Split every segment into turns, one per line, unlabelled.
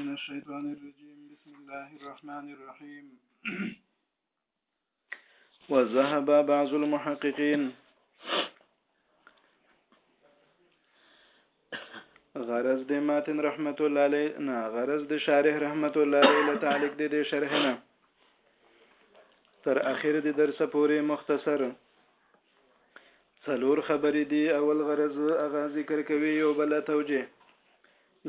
من الشيطان الرجيم بسم الله الرحمن الرحيم وذهب بعض المحققين غرض د ماتن رحمت الله علیه نه غرض د شارح رحمت الله علیه له تعلق د دې شرح نه تر اخر د درس پورې مختصر څلور خبرې دي اول غرض هغه ذکر کوي یو بل توجیه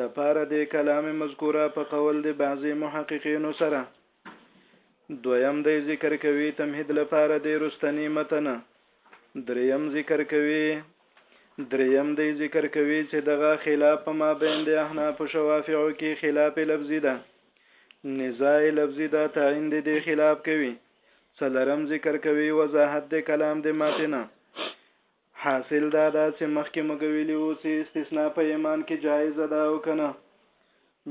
لپاره د کلام مذکوره په قول د بعضی محققینو سره دویم دی ذکر کوي تمهید لپاره د رستنی متن دریم ذکر کوي دریم دی ذکر کوي چې دغه خلاف په مابین د احناف او شوافعو کې خلاف لفظي ده نزاع لفظي ده تعین د دې خلاف کوي څلرم ذکر کوي وضاحت د کلام د ماتنه حاصل دا ده چې مخکې موږ ویلي وو چې استثنا په ایمان کې جایزه ده او که نه؟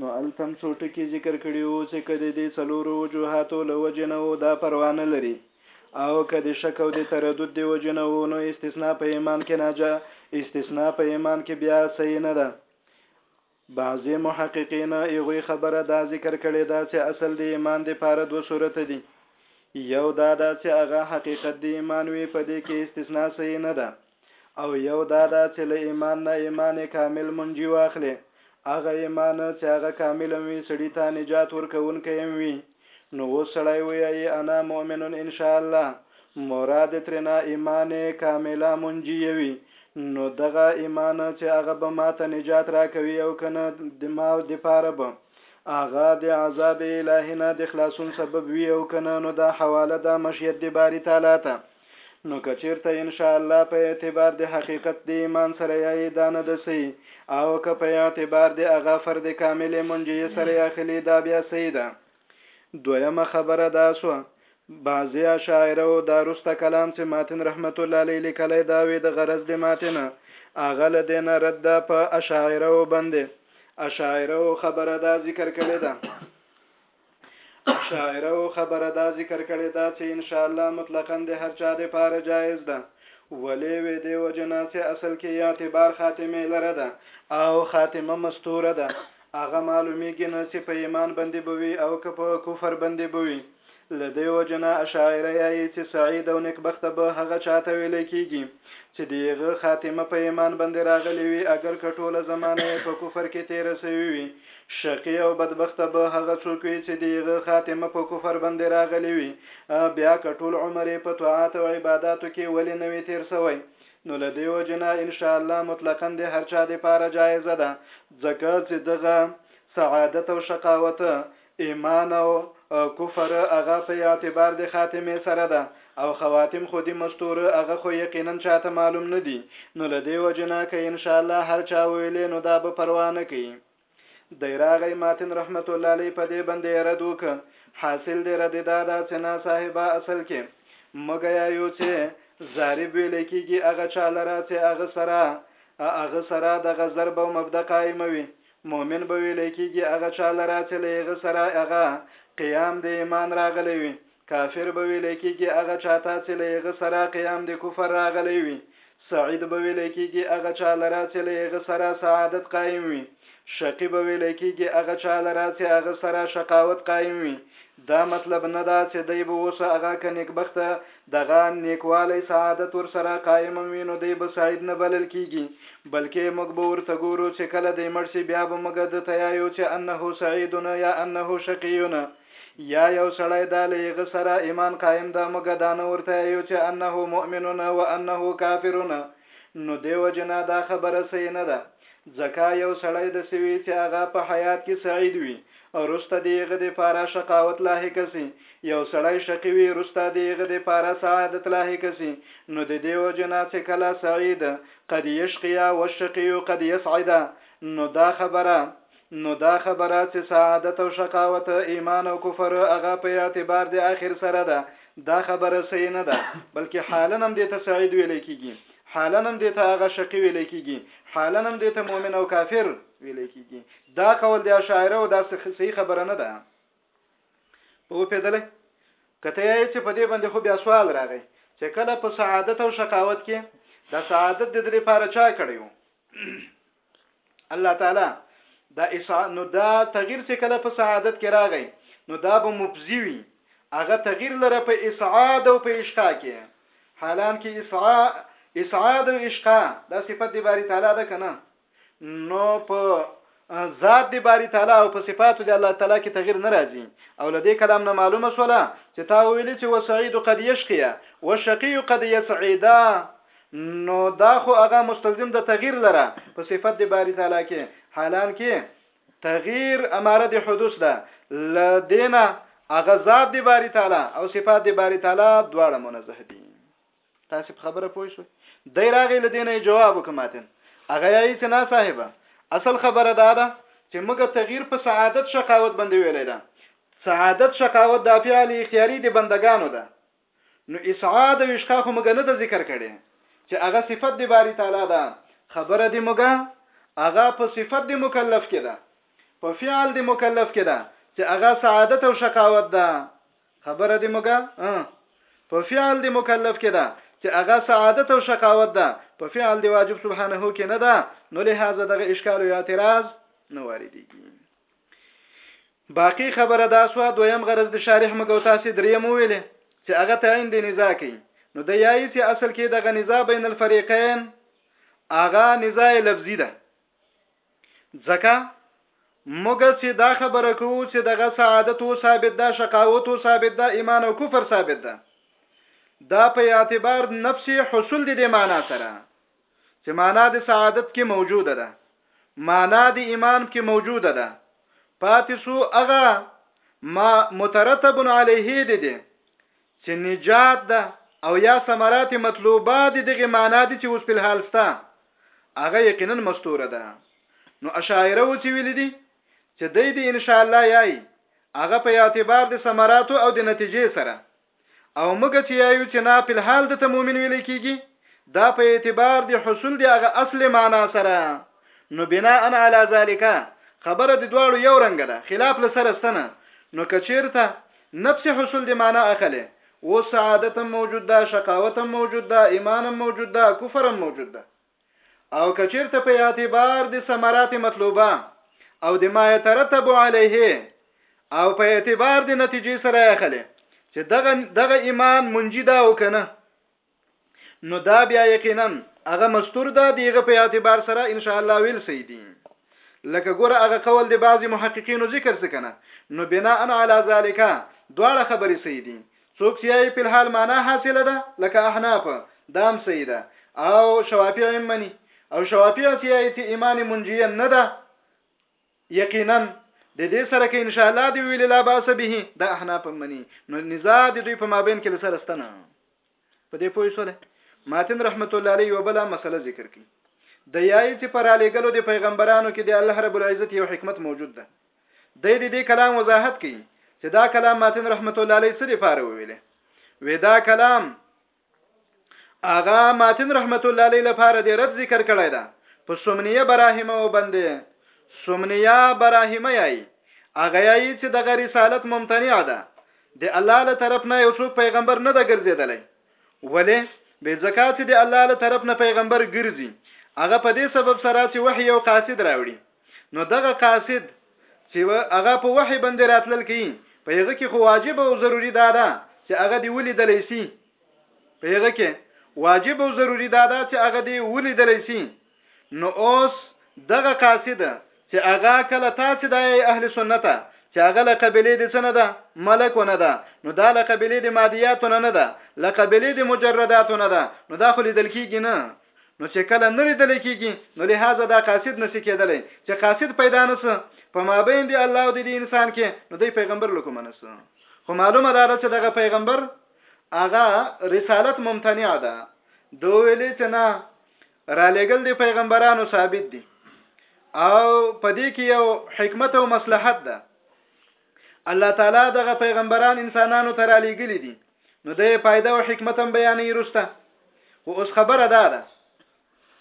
نو هلته هم څو ټکي ذکر کړي وو چې که د دې څلورو وجوهاتو له وجې نه وو دا پروا نه لري او که د شک او د تردد د وجې نه وو نو استثنا په ایمان کې ناجا استثنا په ایمان کې بیا صحیح نه ده بعضی محققینو هغوی خبره دا ذکر کړی ده چه اصل د ایمان د پاره دوه صورته دي یو دا ده چه هغه حقیقت د ایمان وی په دی کی استثناء صحیح نه ده او یو دا ده چه له ایمان نه ایمان کامل منجی واخلی هغه ایمان چه هغه کامل هم وی سړی ته نجات ورکونکی هم وی. نو اوس سړی ویایی انا مؤمن ان شاءالله مراد ترینه ایمان کامله منجی یوی نو دغه ایمان چه هغه به ماته نجات راکوی او کنه دما دپاره به هغه د عذاب الهی نه د خلاصون سبب وی او کنه نو دا حواله ده مشیت د باری تعالی ته. نو که چېرته ان شاء الله په اعتبار د حقیقت د ایمان سره یا یې دا نه ده صحیح او که په اعتبار د هغه فرد کامل منجیې سره یا خلي دا بیا صحیح ده. دویمه خبره دا سوه بعضې اشاعره او دا روسته کلام چې ماتن رحمت الله علیه لیکلی دا وې د غرض د ماتن هغه له دې نه رد ده په اشاعره او بندې اشاعره او خبره دا ذکر کړې ده شاعره او خبره دا ذکر کړې ده چې ان شاء الله مطلقاً د هر چا د پاره جایز ده ولې وې دې وجنا چې اصل کې اعتبار خاتمه لره ده او خاتمه مستوره ده هغه معلومیږي نه چې په ایمان باندې بوي او که په کفر باندې بوي لدې وجنا اشاعره یې چې سعید او نیکبخت به هغه چاته ویل کیږي چې دیغه خاتمه په ایمان باندې راغلی وي اگر کټوله زمانه په کفر کې تیر سوي وي شقي او بدبخته به هغه څوک وي چې د هغه خاتمه په کفر باندې راغلې وي، بیا که ټول عمر یې په طاعت او عباداتو کې ولې نه وي تېر شوی، نو له دې وجې نه ان شاء الله مطلقاً د هر چا د پاره جائزه ده، ځکه چې دغه سعادت او شقاوت، ایمان او کفر هغه په اعتبار د خاتمې سره ده. او خواتم خو دي مستوره هغه خو يقيناً چاته معلوم نه دي نو له دي وجي نه که ان شاءالله هر چا ويلي نو دا به پروا نه کوي دی راغی ماتن رحمت الله علی په دې بندې یې رد وکه حاصل دې رد دا دا چې نا صاحبه اصل کې موږ یا یو چې زارب ویل کېږي هغه چا لره چې هغه سره هغه سره دغه ضرب او مبدا قائمه وي مؤمن به ویل کېږي هغه چا لره چې له هغه سره هغه قیام د ایمان راغلی وي کافر به ویل کېږي هغه چا ته چې له هغه سره قیام د کفر راغلی وي سعید به ویل کېږي هغه چا لره چې له هغه سره سعادت قایم وي شقي به ویل کېږي هغه چا لره چې هغه سره شقاوت قایم وي دا مطلب نه ده چې دی به اوس هغه که نیکبخته دغه نیکوالی سعادت ورسره قایم وي نو دی به سعید نه بلل کېږي بلکې موږ به ورته ګورو چې کله دی مړ شي بیا به موږ ده ته یایو چې انه سعیدونه یا انه شقیونه يا يو سړی ده له هغه سره ايمان قائم ده موږ دا نه ورته ايو چې انه مؤمن و انه کافر نو دې وجې نه دا خبره صحيح نه ده ځکه يو سړی دسې وي چې هغه په حيات کې سعيد وي روسته دې هغه دې پاره شقاوت لاحق سي يو سړی شقي وي روسته دې هغه دې پاره سعادت لاحق سي نو د دې وجې نه چې کله سعيد قد يشقيا والشقي قد يسعدا نو دا خبره نو دا خبره څه سعادت او شقاوت، ایمان او کفر هغه په اعتبار د آخر سره ده، دا خبره صحیح نه ده، بلکې حالاً هم دې ته سعید ویلی کیږي، حالاً هم دې ته هغه شقي ویلی کیږي، حالاً هم دې ته مؤمن او کافر. ویلی کیږي، دا قول د اشاعره او دا صحیح خبره نه ده. پوهیدلی؟ که ته یې چې په دې باندې خو بیا سوال راغی چې کله په سعادت او شقاوت کې دا سعادت د دې لپاره چا کړی وو؟ الله تعالی دا اسا نو دا تغییر چې کله په سعادت کې راغی نو دا به مفزی وي هغه تغییر لره په اسعاد او په اشقا کې حالان کې اسعا اسعاد او اشقا دا صفت دی باری تعالی ده کنه نو په ذات دی باری تعالی او په صفاتو دی الله تعالی کې تغییر ناراضي او لدې کلام نه معلومه شوله چې تا ویل چې وسعید قد یشقیا وشقی قد یسعیدا نو دا خو هغه مستلزم د تغییر لره په صفت د باری تعالی کې حالان کې تغییر اماره د حدوث ده لدینه هغه ذات د باری تعالی او صفات د باری تعالی دواړه منزه دي تاسو په خبره پوه شئ دای راغی لدینه جواب وکماتن هغه یې چې نه صاحب اصل خبره دا ده چې موږ تغییر په سعادت شقاوت باندې ویلې ده سعادت شقاوت د فعل اختیاري د بندگانو ده نو اسعاد او اشقا خو موږ نه د ذکر کړي چې هغه صفت دی باری تعالی ده خبره دی موږ هغه په صفت دی مکلف کې ده په فعل دی مکلف کې ده چې هغه سعادت او شقاوت ده خبره دی موږ په فعل دی مکلف کې ده چې هغه سعادت او شقاوت ده په فعل دی واجب سبحانه کې نه ده نو لهدا دغه اشکال او اعتراض نه واردېږي باقی خبره دا سو دویم غرض د شارح مګو تاسو دریم ویلې چې هغه تعین د نزاع کوي نو د یای چې اصل کې د غنزا بین الفریقین هغه نزاع لفظی ده ځکه موږ چې دا خبره کوو چې دغه سعادت او ثابت ده شقاوت او ثابت ده ایمان او کفر ثابت ده دا په اعتبار نفسي حصول دي د معنا سره چې معنا د سعادت کې موجوده ده معنا د ایمان کې موجوده ده پاتې سو هغه ما مترتب علیه دي دي چې نجات ده او یا ثمرات مطلوبه دي دغه معنا دي چې اوس په حال ستا هغه یقینا مستوره ده نو اشاعره و چې ویل دي چې د دې ان شاء الله یای هغه په اعتبار د ثمراتو او د نتیجې سره او موږ چې یایو چې نا فی الحال د ته مؤمن ویلی کیږي دا په اعتبار دی حصول دی هغه اصل معنا سره نو بناء علی ذالک خبره د دواړو یو رنګ ده خلاف لسره ستنه نو کچیرته نفس حصول دی معنا اخلي او سعادت موجود ده شقاوت موجود ده ایمان موجود ده کفر موجود ده او کچیرته په اعتبار د ثمرات مطلوبه او د ما يترتب عليه او په اعتبار د نتیجې سره اخلي چې دغه دغه ایمان منجی دا وکنه نو دا بیا یقینا هغه مستور ده دیغه په اعتبار سره ان شاء الله ویل سیدی لکه ګوره هغه قول د بعضی محققینو ذکر سکنه نو بناء علی ذالک دواړه خبرې سیدی څوک چې یې په الحال معنا حاصله ده لکه احناف دام صحیح ده او شوافی هم مني او شوافی چې یې ته ایمان منجیه نه ده یقینا د دې سره کې ان شاء الله دی ویل لا باس به د احناف هم مني نو نزاع د دوی په مابین کې لسره ستنه په دې پوه شول ماتن رحمت الله علیه وبلا مسله ذکر کړي د یایت پر علی ګلو د پیغمبرانو کې د الله رب العزت یو حکمت موجود ده د دې دې کلام وضاحت کوي چې دا کلام ماتن رحمت الله علیه سری فار ویل ودا کلام اغا ماتن رحمت الله علیه لپاره د رد ذکر کړی دا په سمنیه براهمه وبندې سمنیه براهمه یی اغه یی چې دغه رسالت ممتنع ده د الله له طرف نه یو څوک پیغمبر نه ده ګرځیدلی ولی به زکات د الله له طرف نه پیغمبر ګرځي هغه په دې سبب سره چې وحي او قاصد راوړي نو دغه قاصد چې هغه په وحي باندې راتلل کوي په هغه کې خو واجب او ضروری دا ده چې هغه دی ولیدلی شي په هغه کې واجب او ضروری دا ده چې هغه دی ولیدلی شي نو اوس دغه قاصد چې هغه کله تاسو د اهل سنت چې هغه له قبيله دي څنګه ده ملک ونه ده نو دا له قبيله دي ماديات نه نه ده له قبيله دي مجردات نه ده نو دا خو لیدل کیږي نه نو چې کله نه لیدل کېږي نو لهذا دا قاصد نسی کېدلی چې قاصد پیدا نه سو په مابین دی الله او دی انسان کې نو دی پیغمبر له کومه نه سو خو معلومه ده چې دغه پیغمبر هغه رسالت ممتنع ده دو ویلې چې نه را لېګل دی پیغمبرانو ثابت دي او په دې کې یو حکمت او مصلحت ده الله تعالی دغه پیغمبران انسانانو ته را لېږلي دي نو د فائدہ او حکمت هم بیانې رسته خو اوس خبره دا ده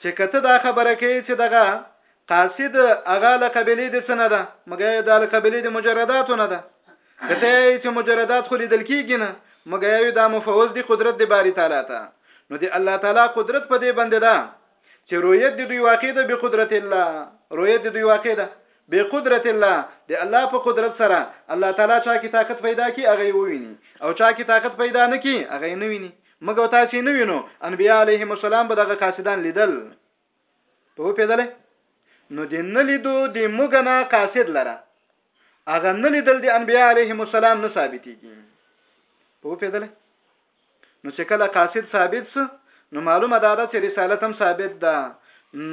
چې کته دا خبره کوي چې دغه قاصد هغه له قبيله د سنه ده مګر د له قبيله د مجردات نه ده کته چې مجردات خو لیدل کیږي نه مګر یو د مفوز دی قدرت دی باری تعالی ته نو دی الله تعالی قدرت په دې بنده ده چې رویت د دوی واقع ده به قدرت الله رویت د دوی واقع ده به قدرت الله د الله په قدرت سره الله تعالی چا کی طاقت پیدا کی هغه وویني او چا کی طاقت پیدا نه کی هغه نه ویني مګو تاسو نه وینو انبیاء علیهم السلام به دغه قاصدان لیدل په پیدل نو د نه لیدو د موګنا قاصد لره هغه نه لیدل د انبیاء علیهم السلام نه ثابتېږي په پیدل نو چې کله قاصد ثابت سو نو معلومه دا ده چې رسالت هم ثابت ده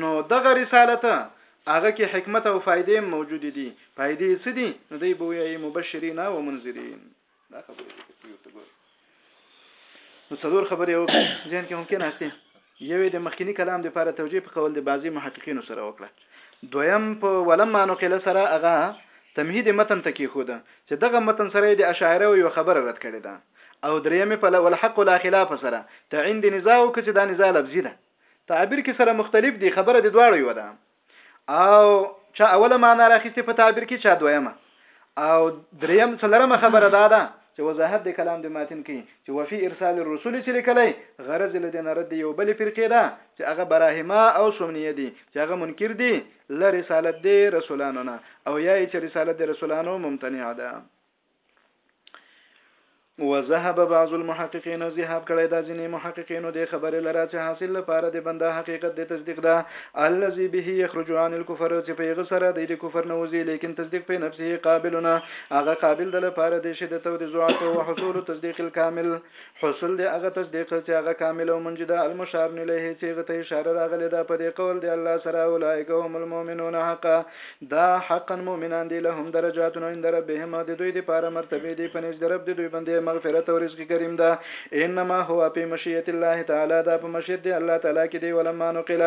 نو دغه رسالت هغه کې حکمت او فائدې موجود دي فائدې څه دي نو دوی به وي مبشرین او منذرین دا خبره ده نو څلور خبرې او ځین کې ممکن هستي یوې د مخکینی کلام د لپاره توجیه په قول د بعضی محققینو سره وکړه دویم په ولما نقل سره هغه تمهید متن تکي خو ده چې دغه متن سره د اشاعره یو خبره رد کړې ده او درېمې پله والحق لا خلاف سره تعین د نزاع او کچې دا نزاع لفظي ده تعبیر کې سره مختلف دي خبره د دواړو یو ده او چا اوله معنا راخسته په تعبیر کې چا دویمه او دریم څلرمه خبره دا ده چې وضاحت د کلام د ماتن کې چې وفي ارسال الرسول چې لیکلی غرض له دې نه رد یو بل فرقې ده چې هغه براهما او سمنیه دي چې هغه منکر دي ل رسالت د رسولانو نه او یا چې رسالت د رسولانو ممتنع ده وذهب بعض المحققین ذهاب کړی دا ځینې محققین د خبرې لره چې حاصل لپاره د بنده حقیقت د تصدیق ده الذي به يخرج عن الكفر چې په یغه سره د کفر نه وځي لیکن تصدیق په نفسه قابلنا هغه قابل د لپاره د شدت او د ضعف او حصول تصدیق الكامل حصول دې هغه تصدیق چې هغه کامل او منجي ده المشار الیه چې هغه ته اشاره راغلې ده په دې قول دې الله سره اولئک هم المؤمنون حقا دا حقا مؤمنان دي لهم درجات عند ربهم د دوی لپاره مرتبه دي په نزد رب د دوی باندې مغفرت او رزق کریم ده انما هو په مشیت الله تعالی دا په مشیت دې الله تعالی کې دی ولما نقل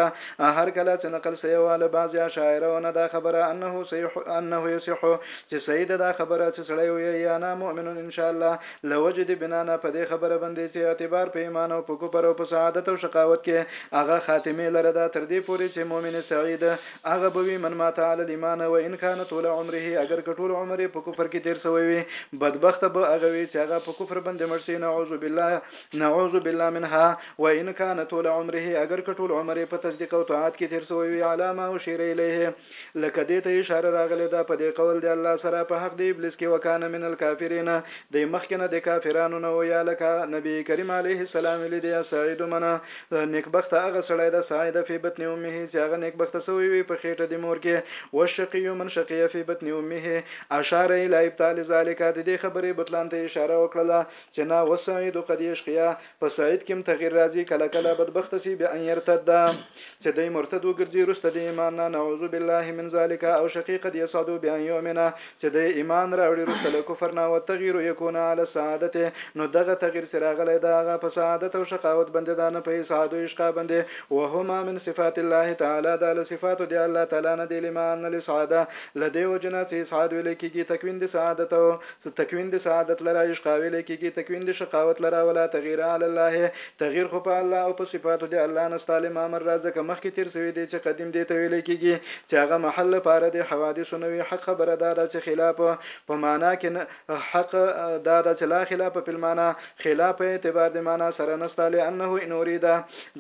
هر کله چې نقل سیواله بعضی اشاعره ونه دا خبره انه صحیح انه یصح چې سید دا خبره چې سړی وي یا انا مؤمن ان شاء الله له وجې دې بنا نه په دې خبره بندې چې اعتبار په ايمان او په کفر او په سعادت او شقاوت کې هغه خاتمې لره ده تر دې پورې چې مؤمن سعيد هغه به وي من مات علی الايمان و ان کان طول عمره اګر که ټول عمر يې په کفر کې تېر شوی وي بدبخته به هغه وي چې هغه په کفر باندې مړ شي نعوذ بالله نعوذ بالله منها و ان کان طول عمره اګر که ټول عمر يې په تصديق او طاعت کې تېر شوی وي علی ما اشير الیه لکه دې ته اشاره راغلې ده په دې قول دې الله سره په حق دې ابلیس کې وکانه من الکافرین دې مخکې نه دې کافرانو نه و یا لکه نبی کریم علیه السلام ویلي دی سعید منه نیکبخت هغه سړی ده سعید فی بطن امه چې هغه نیکبخت سوی وي په خېټه دې مور کې والشقی من شقی فی بطن امه اشاره الی ابطال ذالک دې خبرې بطلان ته اشاره وکړله چې نا وسعید قد یشقیا په سعید کې هم تغیر راځي کله کله بدبخت سي به ان يرتد چې دی مرتد وګرځي رسته دی ایمان نه نعوذ بالله من ذالک او شقیق دی صادو به ان یؤمن چې دی ایمان راوړي رسته له کفر نه وتغیر یکون علی سعادت نو دغه تغیر سراغله دغه په سعادت او شقاوت باندې دا نه په سعادت او عشق باندې وهما من صفات الله تعالی دا له صفات دی الله تعالی نه دی لمن لسعاده لدی وجنا چې سعادت ولیکيږي تکوین دی سعادت او څه تکوین د سعادت لره اشقاوې لیکیږي تکوین د شقاوت لره ولا تغیر علی الله تغیر خو په الله او په صفاتو د الله نه ستا لما مر را ځکه مخکې تیر سوي دې چې قدیم دې ته ویلې کیږي چې هغه محل لپاره د حوادثو نه وي حق خبره دا ده چې خلاف په معنا کې نه حق دا ده چې لا خلاف فی المعنا خلاف په اعتبار د معنا سره نسته لانه ان اريد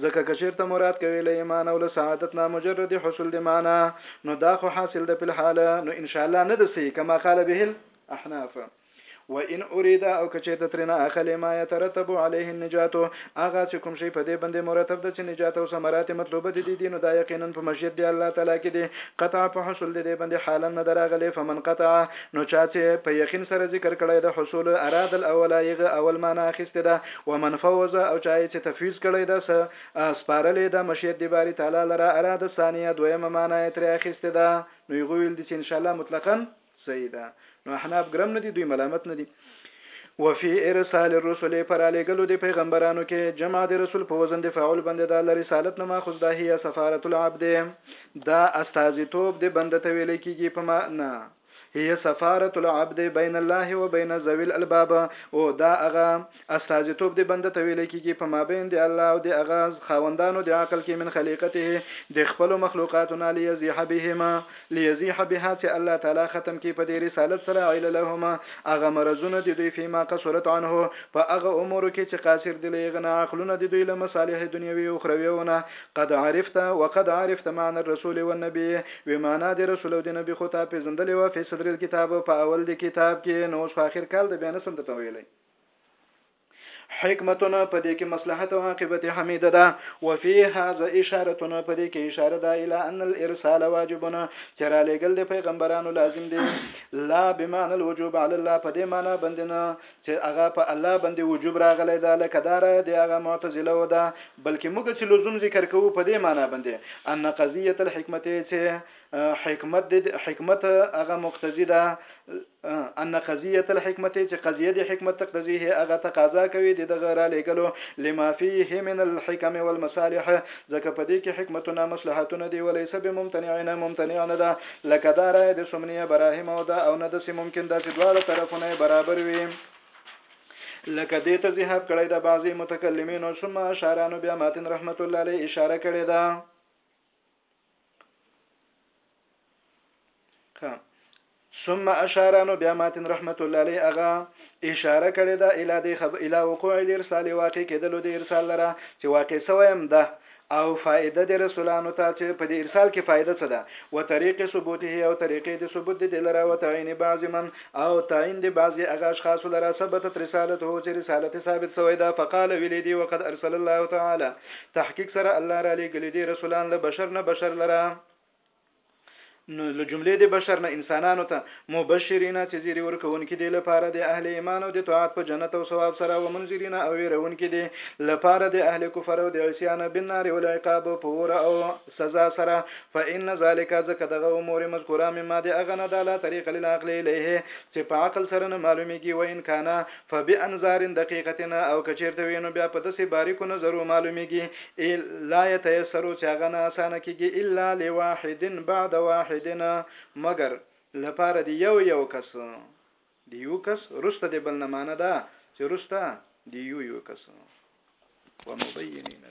ځکه که چیرته مراد کوي له ایمان او له سعادت نه مجرد حصول د معنا نو دا خو حاصل ده په الحال نو ان شاء الله نه د سي کما قال به احناف و ان اريد او کچې ته ترنه اخلي ما يترتب عليه النجات اغه چې کوم شي په دې باندې مرتب د چې نجات او ثمرات مطلوبه دي دي نو دا یقینا په مشیت دی الله تعالی کې دي قطع په حصول دي دې باندې حالا نه دراغلي فمن قطع نو چا چې په یقین سره ذکر کړی د حصول اراد الاول یغه اول معنا اخیسته ده ومن فوز او چا چې تفویض کړی ده سپارلې ده مشیت دی باری تعالی لره اراده ثانیه دویمه معنا یې تر اخیسته ده نو یغویل دي چې ان شاء الله مطلقاً صحیح ده نو احناف ګرم نه دي دوی ملامت نه دي وفي ارسال الرسل پر علیګلو د پیغمبرانو کې جمع د رسول په وزن د فاعل بند د الله رسالت نه ماخذ ده هي سفارت العبد دا استازیتوب د بند ته ویل کیږي په معنا هي سفارت العبد بین الله وبین ذوی الالباب او دا هغه استازیتوب دې بنده ته ویل کیږي په مابین د الله او د هغه خاوندانو د عقل کې من خلیقته د خپلو مخلوقاتو نه لیزیح بهما لیزیح بها چې الله تعالی ختم کی په دې رسالت سره عللهما هغه مرضونه د دوی فیما قصرت عنه په هغه امورو کې چې قاصر دي له هغه نه عقلونه د دوی له مصالح دنیوي او اخرویو نه قد عرفت وقد عرفت معنی الرسول والنبي وی معنا د رسول او د نبی خو تا پیژندلې وه فی صدر الکتاب په اول د کتاب کې نو اوس خو اخر کال د بیا نسم درته ویلی حکمتونه په دې کې مصلحت او عاقبت حمیده ده وفي هاذا اشارتونه په دې کې اشاره ده اله ان الارسال واجبنا چې را لېګل د پیغمبرانو لازم دي لا بمعنى الوجوب على الله په دې معنی باندې نه چې هغه په الله باندې وجوب راغلی دا لکه دا را دی هغه معتزله و ده بلکې موږ چې لزوم ذکر کوو په دې معنی باندې ان قضیه الحکمت چې حکمت د حکمت هغه مقتضی ده ان قضيه الحکمت چې قضيه د حکمت تقتضي هي هغه تقاضا کوي د دغه را لګلو لما فيه من الحکم والمصالح ځکه په دې کې حکمتونه مصلحتونه دی ولې سبب ممتنعنا ممتنعنا ده لکه دا را د سمنیه براهم او دا او نه د سي ممکن ده چې دواړه طرفونه برابر وي لکه دې ته ذهاب کړی د بعضی متکلمینو ثم اشارانو بیا ماتن رحمت الله علیه اشاره کړې ده خام ثم اشاره نو بیا ماتن رحمت الله علیه اغا اشاره کړې ده اله د خب اله وقوع الارسال واقع کېدلو د ارسال لره چې واقع سویم ده او فائده د رسولانو ته چې په دې ارسال کې فائده څه ده و طریق ثبوته او طریقې د ثبوت د لره او تعین بعض من او تعین د بعض اغا اشخاص لره ثبتت رسالته چې رسالت ثابت سوی ده فقال ولیدی وقد ارسل الله تعالی تحقیق سره الله را لېږلي دي رسولان له بشر نه بشر لره نو له جملې د بشر نه انسانانو ته مبشرین چې زیری ورکوونکي دي لپاره د اهل ایمان او د طاعت په جنت او ثواب سره او منذرین او ویرونکي دي لپاره د اهل کفر او د عصیان بالنار والعقاب په ور او سزا سره فإن ذلک ذکر دغه امور مذکوره مما د اغنه د لا طریق للعقل الیه چې په عقل سره نه معلومیږي و ان کانا فبانظار دقیقة او که چیرته وي نو بیا په دسې باریکو نظرو معلومیږي ای لا یتیسر چې هغه نه اسانه کیږي الا لواحد بعد واحد مګر لپاره د یو یو کس د یو کس رسته د بل نه معنی دا چې رسته د یو یو کس ومبینین